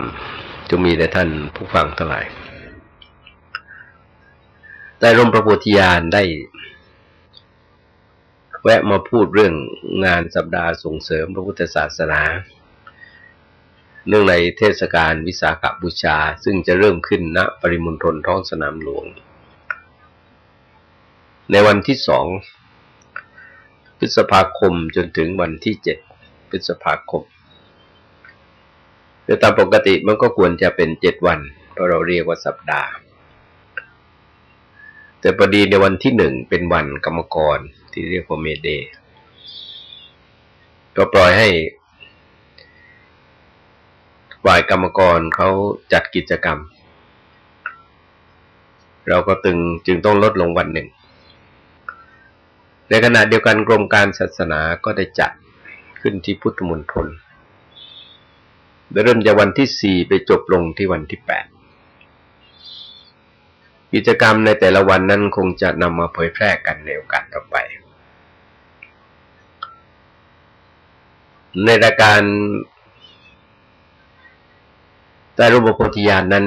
รมจะมีแต่ท่านผู้ฟังทั้งหลายแต่รมประพุทธิยานได้ แวะมาพูดเรื่องงานสัปดาห์ส่งเสริมพระพุทธศาสนา เนื่องในเทศกาลวิสาขบูชา ซึ่งจะเริ่มขึ้นณปริมณฑลท้องสนามหลวง ในวันที่สองพฤษภาคมจนถึงวันที่เจ็ดพฤษภาคม โดยตามปกติมันก็ควรจะเป็นเจ็ดวันเพราะเราเรียกว่าสัปดาห์ แต่พอดีในวันที่หนึ่งเป็นวันกรรมกรที่เรียกว่าเมเดย์ก็ปล่อยให้ฝ่ายกรรมกรเขาจัดกิจกรรม เราก็ตึงจึงต้องลดลงวันหนึ่ง ในขณะเดียวกันกรมการศาสนาก็ได้จัดขึ้นที่พุทธมณฑล โดยเริ่มจากวันที่สี่ไปจบลงที่วันที่แปดกิจกรรมในแต่ละวันนั้นคงจะนำมาเผยแพร่กันในโอกาสต่อไป ในรายการแต่รูปโพธิญาณนั้น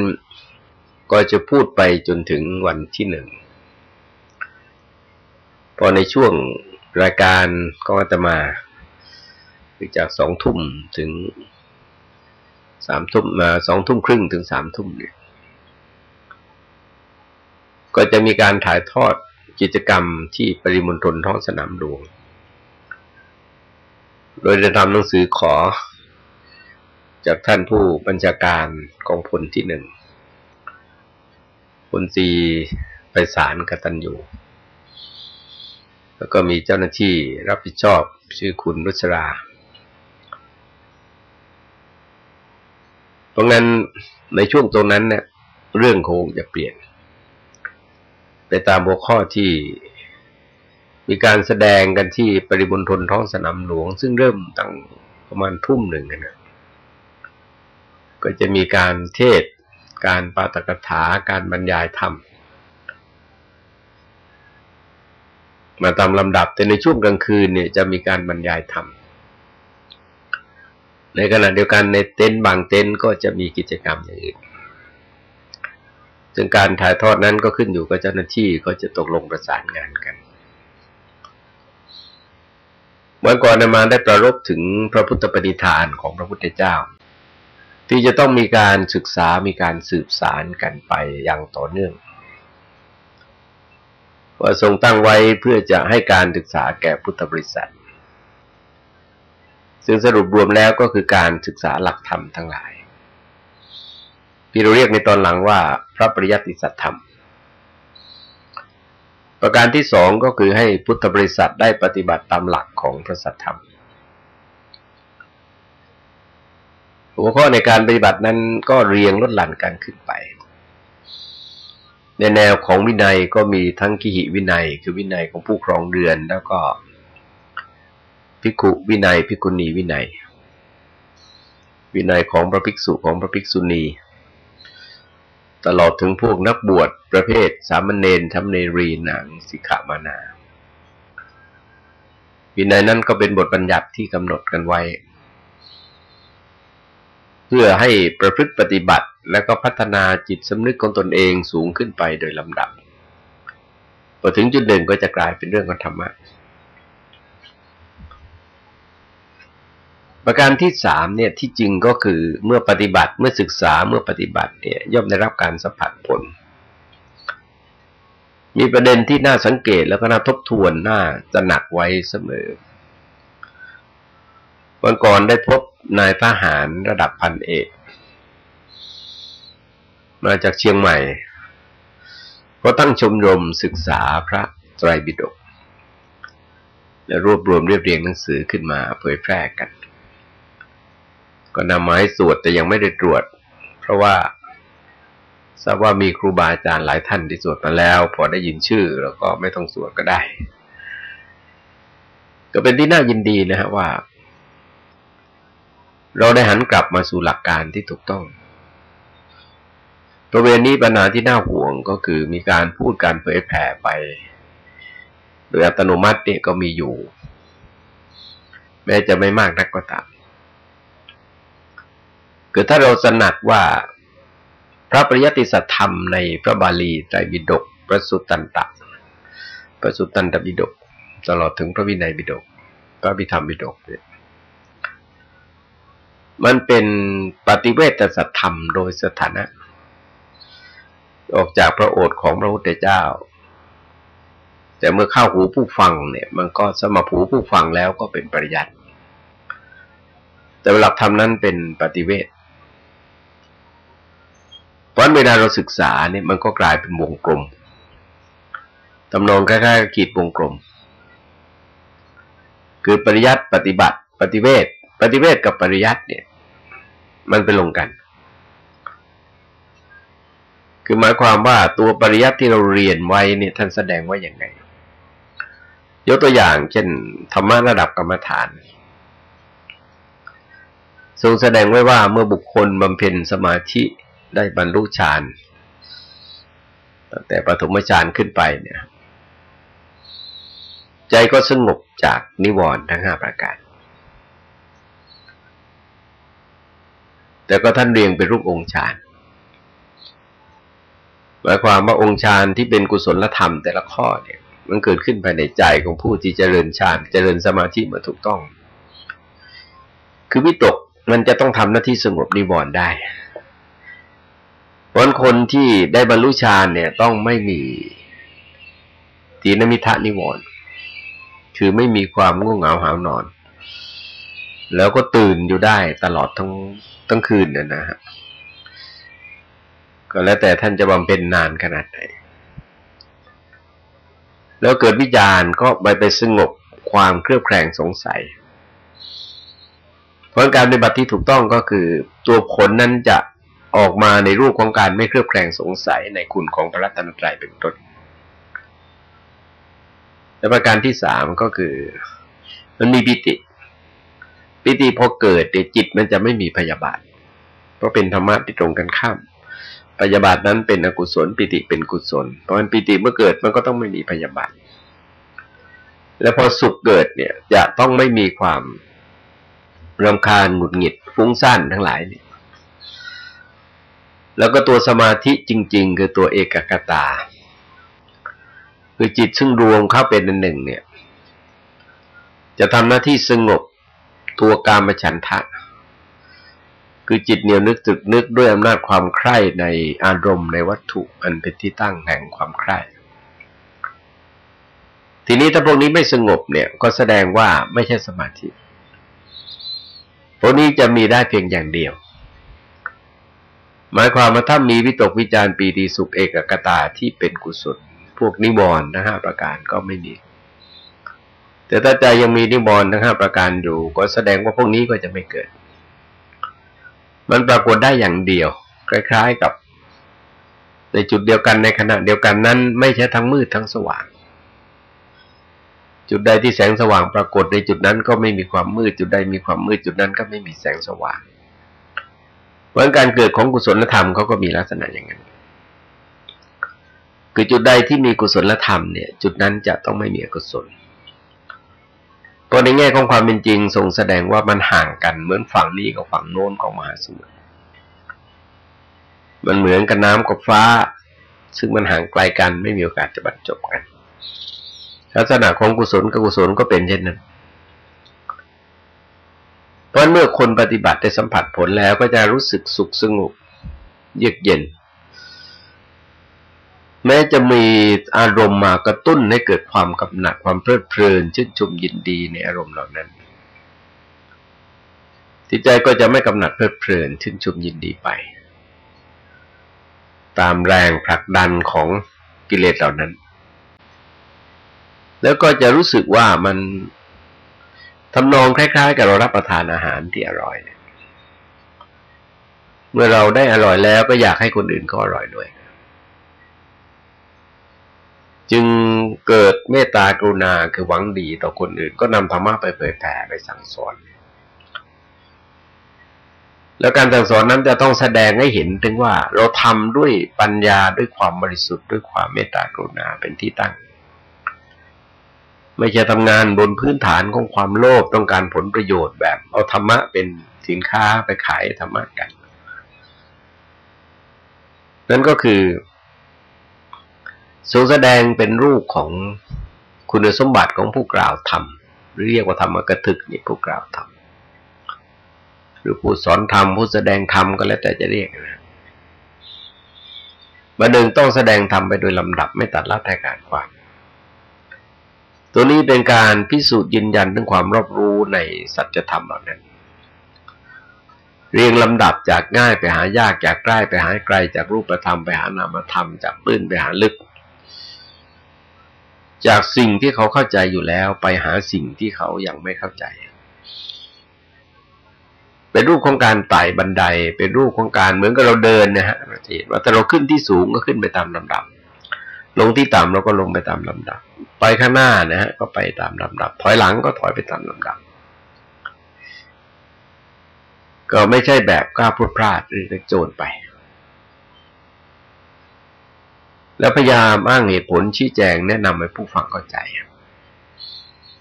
ก็จะพูดไปจนถึงวันที่หนึ่ง พอในช่วงรายการก็จะมา จากสองทุ่มถึง สามทุ่มมาสองทุ่มครึ่งถึงสามทุ่มเนี่ยก็จะมีการถ่ายทอดกิจกรรมที่ปริมณฑลท้องสนามหลวง โดยจะทำหนังสือขอ จากท่านผู้บัญชาการกองพลที่หนึ่งพลซีไปสารกตันอยู่ แล้วก็มีเจ้าหน้าที่รับผิดชอบชื่อคุณรุชรา เพราะงั้นในช่วงตรงนั้นเนี่ยเรื่องคงจะเปลี่ยน ไปตามหัวข้อที่มีการแสดงกันที่ปริบนทนท้องสนามหลวง ซึ่งเริ่มตั้งประมาณทุ่มหนึ่งนะก็จะมีการเทศ การปาตกถา การบรรยายธรรม มาตามลำดับแต่ในช่วงกลางคืนเนี่ยจะมีการบรรยายธรรม ในขณะเดียวกันในเต็นท์บางเต็นท์ก็จะมีกิจกรรมอย่างอื่น ซึ่งการถ่ายทอดนั้นก็ขึ้นอยู่กับเจ้าหน้าที่ก็จะตกลงประสานงานกันเมื่อก่อนมาได้ประรบถึงพระพุทธปฏิฐานของพระพุทธเจ้า ที่จะต้องมีการศึกษามีการสืบสารกันไปอย่างต่อเนื่องว่าทรงตั้งไว้เพื่อจะให้การศึกษาแก่พุทธบริษัท ซึ่งสรุปรวมแล้วก็คือการศึกษาหลักธรรมทั้งหลายที่เราเรียกในตอนหลังว่าพระปริยัติสัตธรรม ประการที่สองก็คือให้พุทธบริษัทได้ปฏิบัติตามหลักของพระสัทธรรม หัวข้อในการปฏิบัตินั้นก็เรียงลดหลั่นกันขึ้นไป ในแนวของวินัยก็มีทั้งกิหิวินัย คือวินัยของผู้ครองเรือนแล้วก็ ภิกขุวินัยภิกขุณีวินัย วินัยของพระภิกษุของพระภิกษุณี ตลอดถึงพวกนักบวชประเภทสามเณรทำเนรีหนางสิกขามานา วินัยนั้นก็เป็นบทบัญญัติที่กำหนดกันไว้ เพื่อให้ประพฤติปฏิบัติและก็พัฒนาจิตสำนึกของตนเองสูงขึ้นไปโดยลำดับพอถึงจุดหนึ่งก็จะกลายเป็นเรื่องของธรรมะ ประการที่สามเนี่ยที่จริงก็คือเมื่อปฏิบัติเมื่อศึกษาเมื่อปฏิบัติเนี่ยย่อมได้รับการสัมผัสผล มีประเด็นที่น่าสังเกตแล้วก็น่าทบทวนน่าจะหนักไว้เสมอวันก่อนได้พบนายทหารระดับพันเอก มาจากเชียงใหม่ ก็ตั้งชมรมศึกษาพระไตรปิฎกและรวบรวมเรียบเรียงหนังสือขึ้นมาเผยแพร่กัน ก็นำมาให้สวดแต่ยังไม่ได้ตรวจ เพราะว่าทราบว่ามีครูบาอาจารย์หลายท่านที่สวดมาแล้ว พอได้ยินชื่อแล้วก็ไม่ต้องสวดก็ได้ ก็เป็นที่น่ายินดีนะฮะว่า เราได้หันกลับมาสู่หลักการที่ถูกต้องประเวณนี้ปัญหาที่น่าห่วงก็คือมีการพูดการเผยแผ่ไป โดยอัตโนมัติเนี่ยก็มีอยู่ แม้จะไม่มากนักก็ตาม คือถ้าเราสนัดว่าพระปริยติสัตธรรมในพระบาลีไตรปิฎกพระสุตตันตะพระสุตตันตปิฎกตลอดถึงพระวินัยปิฎกพระพิธรรมปิฎกเนี่ยมันเป็นปฏิเวทสัตธรรมโดยสถานะ ออกจากพระโอษฐ์ของพระพุทธเจ้า แต่เมื่อเข้าหูผู้ฟังเนี่ย มันก็สมผูผู้ฟังแล้วก็เป็นปริยัติแต่หลักธรรมนั้นเป็นปฏิเวท เพราะเวลาเราศึกษาเนี่ยมันก็กลายเป็นวงกลมตำนองคล้ายๆขีดวงกลม คือปริยัติปฏิบัติ ปฏิเวทปฏิเวทกับปริยัติเนี่ย มันไปลงกัน คือหมายความว่าตัวปริยัติที่เราเรียนไว้เนี่ยท่านแสดงว่าอย่างไง ยกตัวอย่างเช่นธรรมะระดับกรรมฐานทรงแสดงไว้ว่าเมื่อบุคคลบำเพ็ญสมาธิ ได้บรรลุฌานตั้งแต่ปฐมฌานขึ้นไปเนี่ย ใจก็สงบจากนิวรณ์ทั้งห้าประการ แต่ก็ท่านเรียงเป็นรูปองค์ฌานหมายความว่าองค์ฌานที่เป็นกุศลธรรมแต่ละข้อเนี่ย มันเกิดขึ้นภายในใจของผู้ที่เจริญฌานเจริญสมาธิมาถูกต้อง คือวิตกมันจะต้องทำหน้าที่สงบนิวรณ์ได้ เพราะคนที่ได้บรรลุฌานเนี่ยต้องไม่มีตีนมิทะนิวรณ์คือไม่มีความง่วงเหงาหานอน แล้วก็ตื่นอยู่ได้ตลอดทั้งทั้งคืนเนี่ยนะฮะก็แล้วแต่ท่านจะบำเพ็ญนานขนาดไหน แล้วเกิดวิจารณ์ก็ไปไปสงบความเครือบแคลงสงสัย เพราะการปฏิบัติที่ถูกต้องก็คือตัวผลนั้นจะ ออกมาในรูปของการไม่เครือบแคลงสงสัยในคุณของพระรัตนตรัยเป็นต้นและประการที่สามก็คือ มันมีปิติ ปิติพอเกิดเดจิตมันจะไม่มีพยาบาท เพราะเป็นธรรมะที่ตรงกันข้ามพยาบาทนั้นเป็นอกุศล ปิติเป็นกุศล เพราะมันปิติเมื่อเกิดมันก็ต้องไม่มีพยาบาท แล้วพอสุขเกิดเนี่ยจะต้องไม่มีความรำคาญหงุดหงิดฟุ้งซ่านทั้งหลายเนี่ย แล้วก็ตัวสมาธิจริง ๆ คือตัวเอกกตา คือจิตซึ่งรวมเข้าเป็นหนึ่งเนี่ย จะทำหน้าที่สงบตัวกามฉันทะ คือจิตเหนียวนึกตึกนึกด้วยอำนาจความใคร่ในอารมณ์ในวัตถุอันเป็นที่ตั้งแห่งความใคร่ทีนี้ถ้าพวกนี้ไม่สงบเนี่ย ก็แสดงว่าไม่ใช่สมาธิพวกนี้จะมีได้เพียงอย่างเดียว หมายความว่าถ้ามีวิตกวิจารปีติสุขเอกกตาที่เป็นกุศล พวกนิวรณ์นะฮะประการก็ไม่มี แต่ถ้าใจยังมีนิวรณ์ทั้งห้าประการอยู่ ก็แสดงว่าพวกนี้ก็จะไม่เกิด มันปรากฏได้อย่างเดียว คล้าย ๆกับ ในจุดเดียวกันในขณะเดียวกันนั้น ไม่ใช่ทั้งมืดทั้งสว่าง จุดใดที่แสงสว่างปรากฏในจุดนั้นก็ไม่มีความมืด จุดใดมีความมืดจุดนั้นก็ไม่มีแสงสว่าง เพราะการเกิดของกุศลธรรมเขาก็มีลักษณะอย่างนั้นคือจุดใดที่มีกุศลธรรมเนี่ย จุดนั้นจะต้องไม่มีอกุศลเพราะในแง่ของความเป็นจริงทรงแสดงว่ามันห่างกันเหมือนฝั่งนี้กับฝั่งโน้นของมหาสมุทรมันเหมือนกับน้ำกับฟ้า ซึ่งมันห่างไกลกันไม่มีโอกาสจะบรรจบกัน ลักษณะของกุศลกับกุศลก็เป็นเช่นนั้น เพราะเมื่อคนปฏิบัติได้สัมผัสผลแล้วก็จะรู้สึกสุขสงบเยือกเย็น แม้จะมีอารมณ์มากระตุ้นให้เกิดความกำหนัดความเพลิดเพลินชื่นชมยินดีในอารมณ์เหล่านั้นจิตใจก็จะไม่กำหนัดเพลิดเพลินชื่นชมยินดีไป ตามแรงผลักดันของกิเลสเหล่านั้น แล้วก็จะรู้สึกว่ามัน ทำนองคล้ายๆ กับเรารับประทานอาหารที่อร่อย เมื่อเราได้อร่อยแล้วก็อยากให้คนอื่นก็อร่อยด้วย จึงเกิดเมตตากรุณาคือหวังดีต่อคนอื่น ก็นำธรรมะไปเผยแผ่ไปสั่งสอน แล้วการสั่งสอนนั้นจะต้องแสดงให้เห็นถึงว่าเราทำด้วยปัญญาด้วยความบริสุทธิ์ด้วยความเมตตากรุณาเป็นที่ตั้ง ไม่ใช่ทำงานบนพื้นฐานของความโลภต้องการผลประโยชน์แบบ เอาธรรมะเป็นสินค้าไปขายธรรมะกัน นั่นก็คือทรงแสดงเป็นรูปของคุณสมบัติของผู้กล่าวธรรมหรือเรียกว่าธรรมกถึกนี่ผู้กล่าวธรรมหรือผู้สอนธรรมผู้แสดงธรรมก็แล้วแต่จะเรียกนะมาหนึ่งต้องแสดงธรรมไปโดยลำดับไม่ตัดละแต่การความ ตัวนี้เป็นการพิสูจน์ยืนยันถึงความรอบรู้ในสัจธรรมเหล่านั้น เรียงลำดับจากง่ายไปหายากจากใกล้ไปหาไกลจากรูปธรรมไปหานามธรรม จากปื้นไปหาลึก จากสิ่งที่เขาเข้าใจอยู่แล้วไปหาสิ่งที่เขายังไม่เข้าใจเป็นรูปของการไต่บันได เป็นรูปของการเหมือนกับเราเดินนะฮะเราเห็นว่าถ้าเราขึ้นที่สูงก็ขึ้นไปตามลำดับ ลงที่ต่ำเราก็ลงไปตามลำดับ ไปข้างหน้านะฮะก็ไปตามลำดับ ถอยหลังก็ถอยไปตามลำดับ ก็ไม่ใช่แบบกล้าพูดพลาดหรือโจรไป แล้วพยายามอ้างเหตุผลชี้แจงแนะนำให้ผู้ฟังเข้าใจ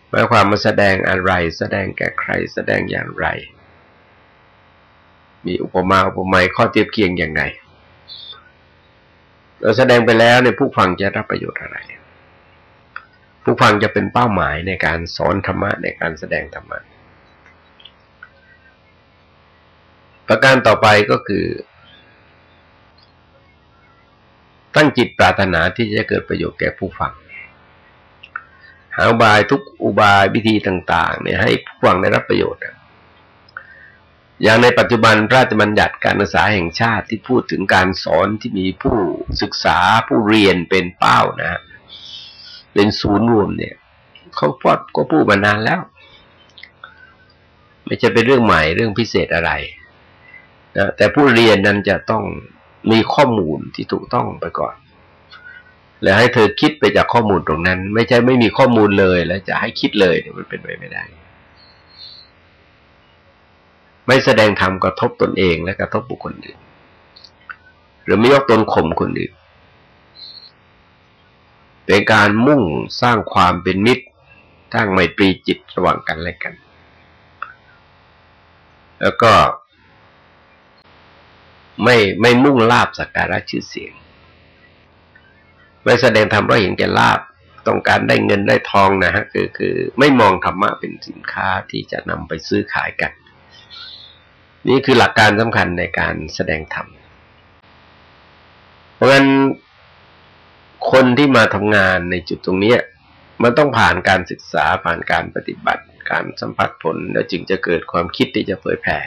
หมายความมาแสดงอะไร แสดงแก่ใคร แสดงอย่างไร มีอุปมาอุปไมยข้อเทียบเคียงอย่างไง เราแสดงไปแล้วในผู้ฟังจะรับประโยชน์อะไร ผู้ฟังจะเป็นเป้าหมายในการสอนธรรมะในการแสดงธรรมะ ประการต่อไปก็คือ ตั้งจิตปรารถนาที่จะเกิดประโยชน์แก่ผู้ฟัง หาอุบายทุกอุบายวิธีต่าง ๆ เนี่ยให้ผู้ฟังได้รับประโยชน์ อย่างในปัจจุบันราชบัญญัติการศึกษาแห่งชาติที่พูดถึงการสอนที่มีผู้ศึกษาผู้เรียนเป็นเป้านะ เป็นศูนย์รวมเนี่ยเขาพอดก็พูดมานานแล้ว ไม่ใช่เป็นเรื่องใหม่เรื่องพิเศษอะไรนะแต่ผู้เรียนนั้นจะต้องมีข้อมูลที่ถูกต้องไปก่อน แล้วให้เธอคิดไปจากข้อมูลตรงนั้น ไม่ใช่ไม่มีข้อมูลเลยแล้วจะให้คิดเลยเนี่ยมันเป็นไปไม่ได้ ไม่แสดงธรรมกระทบตนเองและกระทบบุคคลอื่น หรือไม่ยกตนข่มคนอื่น เป็นการมุ่งสร้างความเป็นมิตรสร้างไมตรีจิตระหว่างกันและกัน แล้วก็ ไม่ไม่มุ่งลาบสักการะชื่อเสียง ไม่แสดงธรรมเพราะเห็นแก่ลาบต้องการได้เงินได้ทองนะฮะคือคือไม่มองธรรมะเป็นสินค้าที่จะนำไปซื้อขายกัน นี่คือหลักการสำคัญในการแสดงธรรม เพราะฉะนั้นคนที่มาทำงานในจุดตรงนี้มันต้องผ่านการศึกษาผ่านการปฏิบัติ การสัมผัสผล แล้วจึงจะเกิดความคิดที่จะเผยแผ่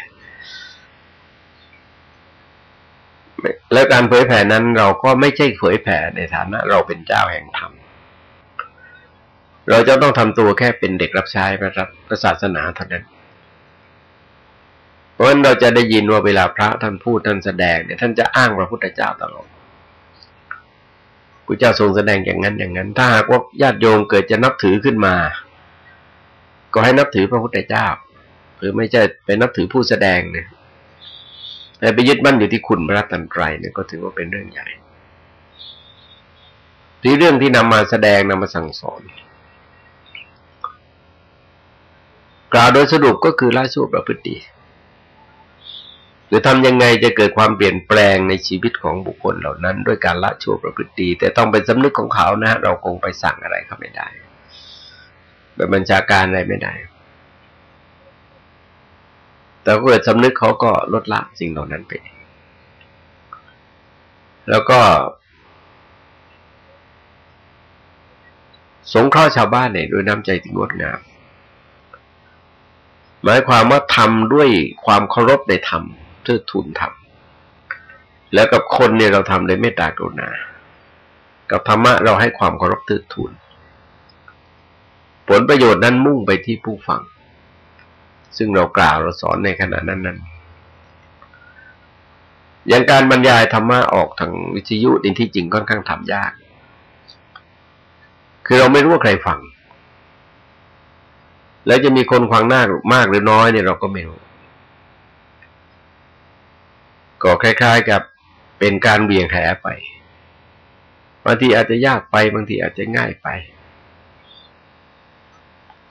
แล้วการเผยแผ่นั้นเราก็ไม่ใช่เผยแผ่ในฐานะ เราเป็นเจ้าแห่งธรรม เราจะต้องทำตัวแค่เป็นเด็กรับใช้ระพระศาสนาเท่านั้น เพราะฉะนั้นเราจะได้ยินว่าเวลาพระท่านพูดท่านแสดงเนี่ยท่านจะอ้างพระพุทธเจ้าตลอดพระเจ้าทรงแสดงอย่างนั้นอย่างนั้น ถ้าหากว่าญาติโยมเกิดจะนับถือขึ้นมา ก็ให้นับถือพระพุทธเจ้า หรือไม่ใช่ไปนับถือผู้แสดงเนี่ยแต่ไปยึดมั่นอยู่ที่คุณพระตันไตรเนี่ยก็ถือว่าเป็นเรื่องใหญ่ที่เรื่องที่นำมาแสดงนำมาสั่งสอนกล่าวโดยสรุปก็คือละชั่วประพฤติ หรือทำยังไงจะเกิดความเปลี่ยนแปลงในชีวิตของบุคคลเหล่านั้น ด้วยการละชั่วประพฤติดีแต่ต้องเป็นสำนึกของเขานะ เราคงไปสั่งอะไรเขาไม่ได้แบบบัญชาการอะไรไม่ได้ แต่เกิดสำนึกเขาก็ลดละสิ่งเหล่านั้นไป แล้วก็ สงเคราะห์ชาวบ้านเนี่ยด้วยน้ำใจที่งดงามหมายความว่าทำด้วยความเคารพในธรรม เทิดทูนทำแล้วกับคนเนี่ยเราทำโดยเมตตากรุณา กับธรรมะเราให้ความเคารพเทิดทูนผลประโยชน์นั้นมุ่งไปที่ผู้ฟัง ซึ่งเรากล่าวเราสอนในขณะนั้นนั้นอย่างการบรรยายธรรมะออกทางวิทยุในที่จริงค่อนข้างทำยาก คือเราไม่รู้ว่าใครฟัง แล้วจะมีคนฟังมามากหรือน้อยเนี่ยเราก็ไม่รู้ ก็คล้ายๆกับเป็นการเบี่ยงแหไป บางทีอาจจะยากไปบางทีอาจจะง่ายไป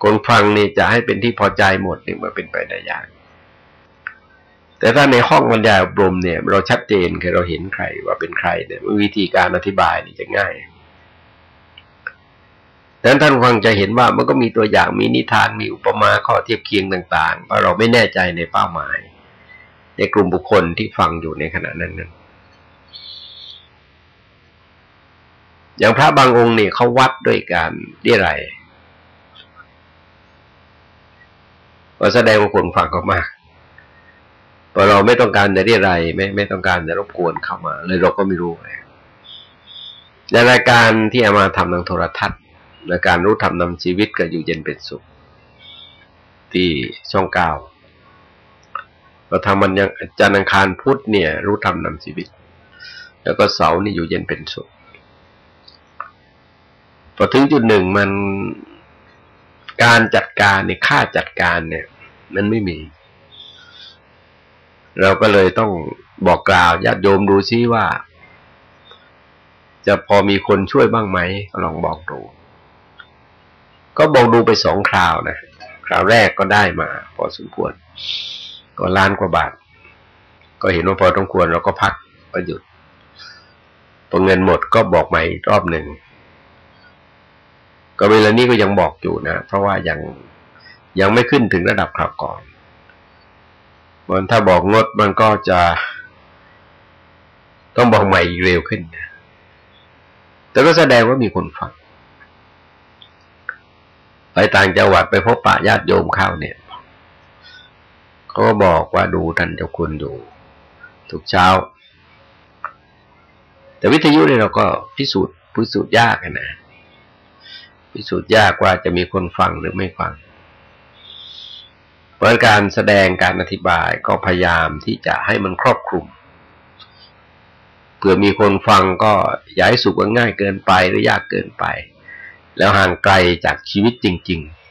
คนฟังนี่จะให้เป็นที่พอใจหมดนี่มันเป็นไปได้ยาก แต่ถ้าในห้องบรรยายอบรมเนี่ย เราชัดเจนคือเราเห็นใครว่าเป็นใครเนี่ยวิธีการอธิบายนี่จะง่ายดังนั้นท่านฟังจะเห็นว่ามันก็มีตัวอย่างมีนิทานมีอุปมาข้อเทียบเคียงต่าง ๆ เพราะเราไม่แน่ใจในเป้าหมาย ในกลุ่มบุคคลที่ฟังอยู่ในขณะนั้นนั้นอย่างพระบางองค์เนี่ยเขาวัดด้วยการเรียรัยก็แสดงว่าคนฟังก็มากพอเราไม่ต้องการจะเรียรัยไม่ไม่ต้องการจะรบกวนเข้ามา เลยเราก็ไม่รู้ในรายการที่เอามาทำทางโทรทัศน์ในการรู้ธรรมนำชีวิตกับอยู่เย็นเป็นสุข ที่ช่องเก้า เราทำมันยังจันทร์อังคารพุธเนี่ย รู้ธรรมนำชีวิต แล้วก็เสาร์นี่อยู่เย็นเป็นสุขพอถึงจุดหนึ่งมันการจัดการในค่าจัดการเนี่ย มันไม่มี เราก็เลยต้องบอกกล่าวญาติโยมดูซิว่า จะพอมีคนช่วยบ้างไหมลองบอกดูก็บอกดูไปสองคราวนะคราวแรกก็ได้มา พอสมควร ก็ล้านกว่าบาท ก็เห็นว่าพอต้องควรเราก็พักก็หยุดพอเงินหมดก็บอกใหม่รอบหนึ่ง ก็เวลานี้ก็ยังบอกอยู่นะ เพราะว่ายังยังไม่ขึ้นถึงระดับคราวก่อนมันถ้าบอกงดมันก็จะต้องบอกใหม่เร็วขึ้น แต่ก็แสดงว่ามีคนฟัง ไปต่างจังหวัดไปพบปะญาติโยมเข้าเนี่ย ก็บอกว่าดูท่านเจ้าคุณอยู่ทุกเช้า แต่วิทยุเนี่ยเราก็พิสูจน์พิสูจน์ยากนะพิสูจน์ยากว่าจะมีคนฟังหรือไม่ฟังเพราะการแสดงการอธิบายก็พยายามที่จะให้มันครอบคลุมเผื่อมีคนฟังก็ย่าให้สุกว่าง่ายเกินไปหรือยากเกินไป แล้วห่างไกลจากชีวิตจริง ๆ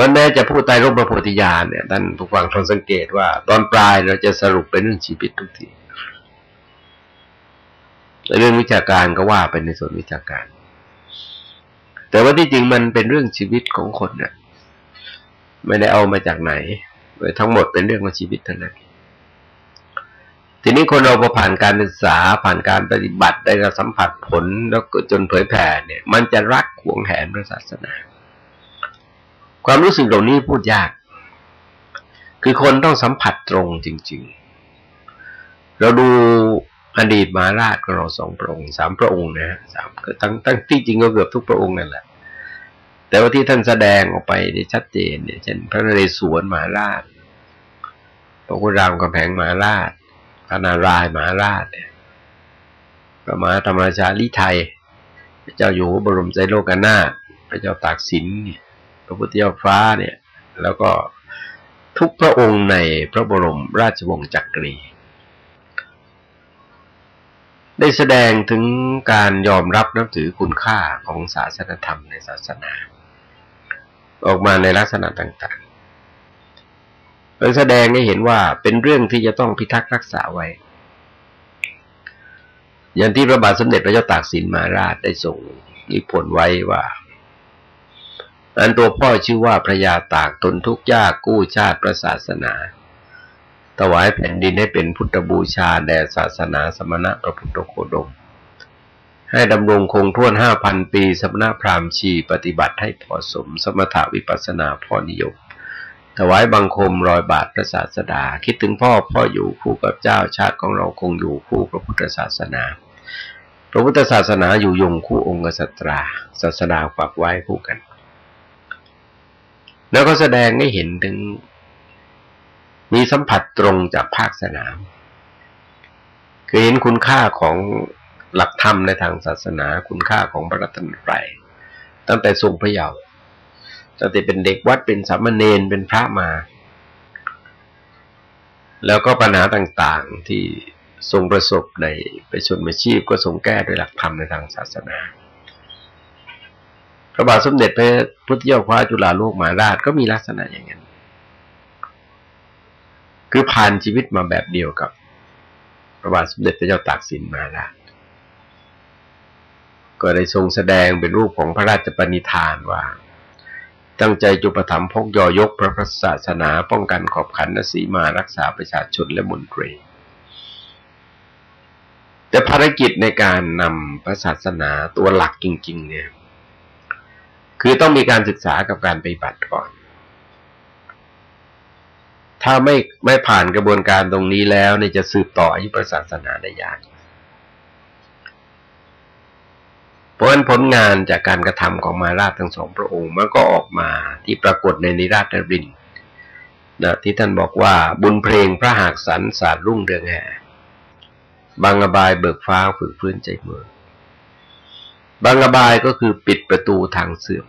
พราะแม้จะพูดใต้ร่มพระโพธิญาณเนี่ยท่านผู้ฟังทนสังเกตว่า ตอนปลายเราจะสรุปเป็นเรื่องชีวิตทุกทีเรื่องวิชาการก็ว่าเป็นในส่วนวิชาการ แต่ว่าที่จริงมันเป็นเรื่องชีวิตของคนเนี่ยไม่ได้เอามาจากไหนทั้งหมดเป็นเรื่องของชีวิตเท่านั้นทีนี้คนเราพอผ่านการศึกษาผ่านการปฏิบัติได้รับสัมผัสผลแล้วก็จนเผยแผ่เนี่ย มันจะรักหวงแหนพระศาสนา ความรู้สึกเหล่านี้พูดยาก คือคนต้องสัมผัสตรงจริง ๆ เราดูอดีตมาราชก็เราสองพระองค์สามพระองค์นะฮะสามก็ทั้งทั้งที่จริงก็เกือบทุกพระองค์นั่นแหละ แต่ว่าที่ท่านแสดงออกไปได้ชัดเจนเนี่ยเช่นพระนเรศวรมหาราชพระพุรามกำแพงมหาราชพระนารายมหาราชเนี่ยพระมหาธรรมราชาลิไทย พระเจ้าอยู่หัวบรมใจโลกนาถพระเจ้าตากสิน พระพุทธเจ้าฟ้าเนี่ย แล้วก็ทุกพระองค์ในพระบรมราชวงศ์จักรี ได้แสดงถึงการยอมรับนับถือคุณค่าของศาสนธรรมในศาสนา ออกมาในลักษณะต่างๆเป็นแสดงให้เห็นว่าเป็นเรื่องที่จะต้องพิทักษ์รักษาไว้ อย่างที่พระบาทสมเด็จพระเจ้าตากสินมาราชได้ส่งนิพนธ์ไว้ว่า อันตัวพ่อชื่อว่าพระยาตากตนทุกยากกู้ชาติประศาสนา ถวายแผ่นดินให้เป็นพุทธบูชาแด่ศาสนาสมณะพระพุทธโคดม ให้ดำรงคงท่วนห้าพันปีสมณะพราหมณ์ชีปฏิบัติให้พอสม สมถาวิปัสนาพ่อนิยมถวายบังคมรอยบาทพระศาสดา คิดถึงพ่อพ่ออยู่คู่กับเจ้าชาติของเราคงอยู่คู่พระพุทธศาสนา พระพุทธศาสนาอยู่ยงคู่องค์สัตราศาสนาฝากไว้คู่กัน แล้วก็แสดงให้เห็นถึง มีสัมผัสตรงจากภาคสนาม คือเห็นคุณค่าของหลักธรรมในทางศาสนา คุณค่าของพระรัตนตรัยตั้งแต่ทรงพระเยาว์ตั้งแต่เป็นเด็กวัดเป็นสามเณรเป็นพระมา แล้วก็ปัญหาต่างๆที่ทรงประสบในไปชนมาชีพก็ทรงแก้ด้วยหลักธรรมในทางศาสนา ระบาทสมเด็จพระพุทธเจ้าฟ้าจุฬาโลกมหาราชก็มีลักษณะอย่างนั้น คือผ่านชีวิตมาแบบเดียวกับพระบาทสมเด็จพระเจ้าตากสินมาแล้วก็ได้ทรงแสดงเป็นรูปของพระราชปณิธานว่า ตั้งใจจุปถัมภ์พกยอยกพระพุทธศาสนาป้องกันขอบขันสีมารักษาประชาชนและมนตรี แต่ภารกิจในการนำพระศาสนาตัวหลักจริง ๆ เนี่ย คือต้องมีการศึกษากับการปฏิบัติก่อน ถ้าไม่ไม่ผ่านกระบวนการตรงนี้แล้วเนี่ยจะสืบต่ออายุพระศาสนาได้ยากเพราะฉะนั้นผลงานจากการกระทำของมาราชทั้งสองพระองค์มันก็ออกมาที่ปรากฏในนิราชนรินนะที่ท่านบอกว่าบุญเพลงพระหากสรรสารรุ่งเรืองแห่บางอบายเบิกฟ้าฝึกฟื้นใจเมืองบางอบายก็คือปิด ประตูทางเสื่อม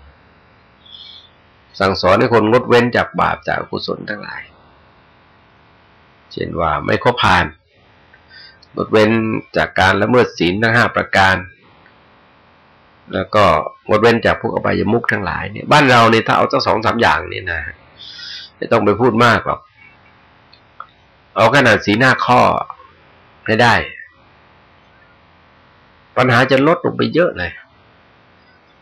สั่งสอนให้คนงดเว้นจากบาปจากกุศลทั้งหลาย เช่นว่าไม่ข้อผ่านงดเว้นจากการละเมิดศีลทั้งห้าประการ แล้วก็งดเว้นจากพวกอบายมุกทั้งหลายเนี่ยบ้านเราเนี่ยถ้าเอาตั้งสองสามอย่างนี่นะไม่ต้องไปพูดมากหรอกเอาขนาดสีหน้าข้อให้ได้ ปัญหาจะลดลงไปเยอะเลย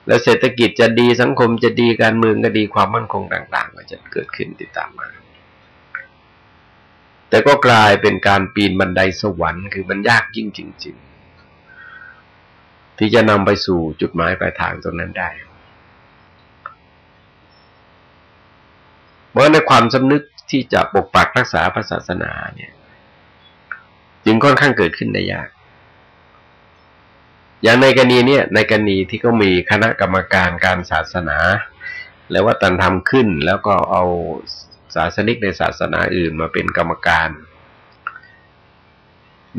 แล้วเศรษฐกิจจะดีสังคมจะดีการเมืองก็ดีความมั่นคงต่างๆก็จะเกิดขึ้นติดตามมา แต่ก็กลายเป็นการปีนบันไดสวรรค์คือมันยากยิ่งจริง ๆ ที่จะนำไปสู่จุดหมายปลายทางตรงนั้นได้เพราะในความสำนึกที่จะปกปักรักษาพระศาสนาเนี่ย จึงค่อนข้างเกิดขึ้นได้ยาก อย่างในกรณีเนี่ยในกรณีที่ก็มีคณะกรรมการการศาสนา แล้วว่าตันทำขึ้นแล้วก็เอาศาสนิกในศาสนาอื่นมาเป็นกรรมการ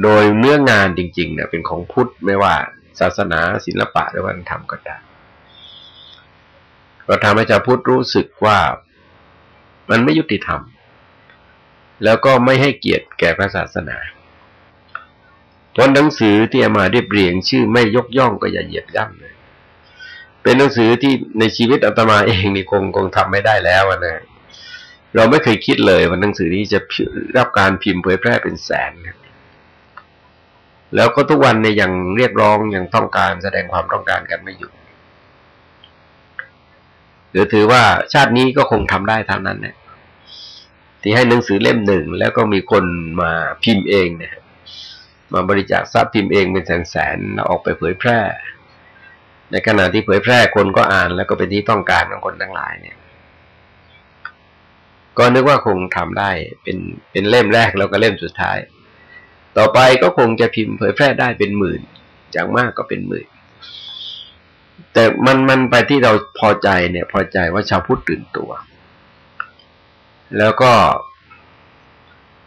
โดยเนื้องานจริงๆเนี่ยเป็นของพุทธไม่ว่าศาสนาศิลปะหรือวัฒนธรรมก็ตามก็ทำให้ชาวพุทธรู้สึกว่ามันไม่ยุติธรรม แล้วก็ไม่ให้เกียรติแก่พระศาสนา เพราะหนังสือที่อามาเรียบเรียง ชื่อไม่ยกย่องก็อย่าเหยียบย่ำเลยเป็นหนังสือที่ในชีวิตอาตมาเองนี่คงคงทำไม่ได้แล้วนะเราไม่เคยคิดเลยว่าหนังสือนี้จะรับการพิมพ์เผยแพร่เป็นแสนนะแล้วก็ทุกวันเนี่ยยังเรียกร้องยังต้องการแสดงความต้องการกันไม่หยุดหรือถือว่าชาตินี้ก็คงทำได้เท่านั้นเนี่ยที่ให้หนังสือเล่มหนึ่งแล้วก็มีคนมาพิมพ์เองเนี่ย มาบริจาคทรัพย์พิมพ์เองเป็นแสนแสนแล้วออกไปเผยแพร่ ในขณะที่เผยแพร่คนก็อ่านแล้วก็เป็นที่ต้องการของคนทั้งหลายเนี่ย ก็นึกว่าคงทำได้เป็นเป็นเล่มแรกแล้วก็เล่มสุดท้าย ต่อไปก็คงจะพิมพ์เผยแพร่ได้เป็นหมื่นอย่างมากก็เป็นหมื่น แต่มันมันไปที่เราพอใจเนี่ย พอใจว่าชาวพุทธตื่นตัว แล้วก็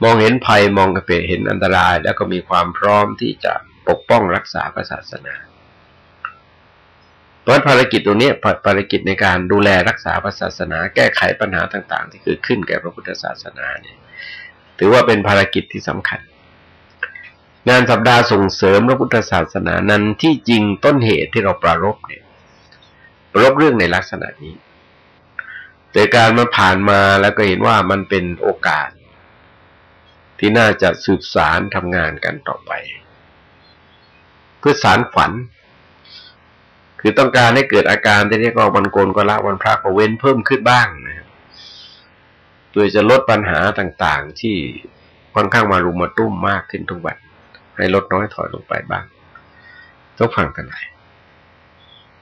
มองเห็นภัยมองกระเพเห็นอันตราย แล้วก็มีความพร้อมที่จะปกป้องรักษาศาสนาเพราะภารกิจตรงนี้ภารกิจในการดูแลรักษาศาสนา แก้ไขปัญหาต่าง ๆ ที่เกิดขึ้นแก่พระพุทธศาสนาเนี่ย ถือว่าเป็นภารกิจที่สำคัญ งานสัปดาห์ส่งเสริมพระพุทธศาสนานั้นที่จริงต้นเหตุที่เราปรารบเนี่ยปรารบเรื่องในลักษณะนี้ แต่การมาผ่านมาแล้วก็เห็นว่ามันเป็นโอกาส ที่น่าจะสืบสารทำงานกันต่อไป เพื่อสารฝัน คือต้องการให้เกิดอาการที่เรียกว่าวันโกนก็ละวันพระก็เว้นเพิ่มขึ้นบ้างนะครับโดยจะลดปัญหาต่างๆที่ค่อนข้างมารุมมาตุ้มมากขึ้นทุกวันให้ลดน้อยถอยลงไปบ้างต้องฟังกันหน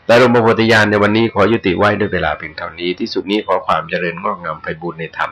แต่หลวงพ่อพุทธญาณในวันนี้ขอยุติไว้ด้วยเวลาเพียงเท่านี้ที่สุดนี้ขอความเจริญงอกงามไปบุญในธรรม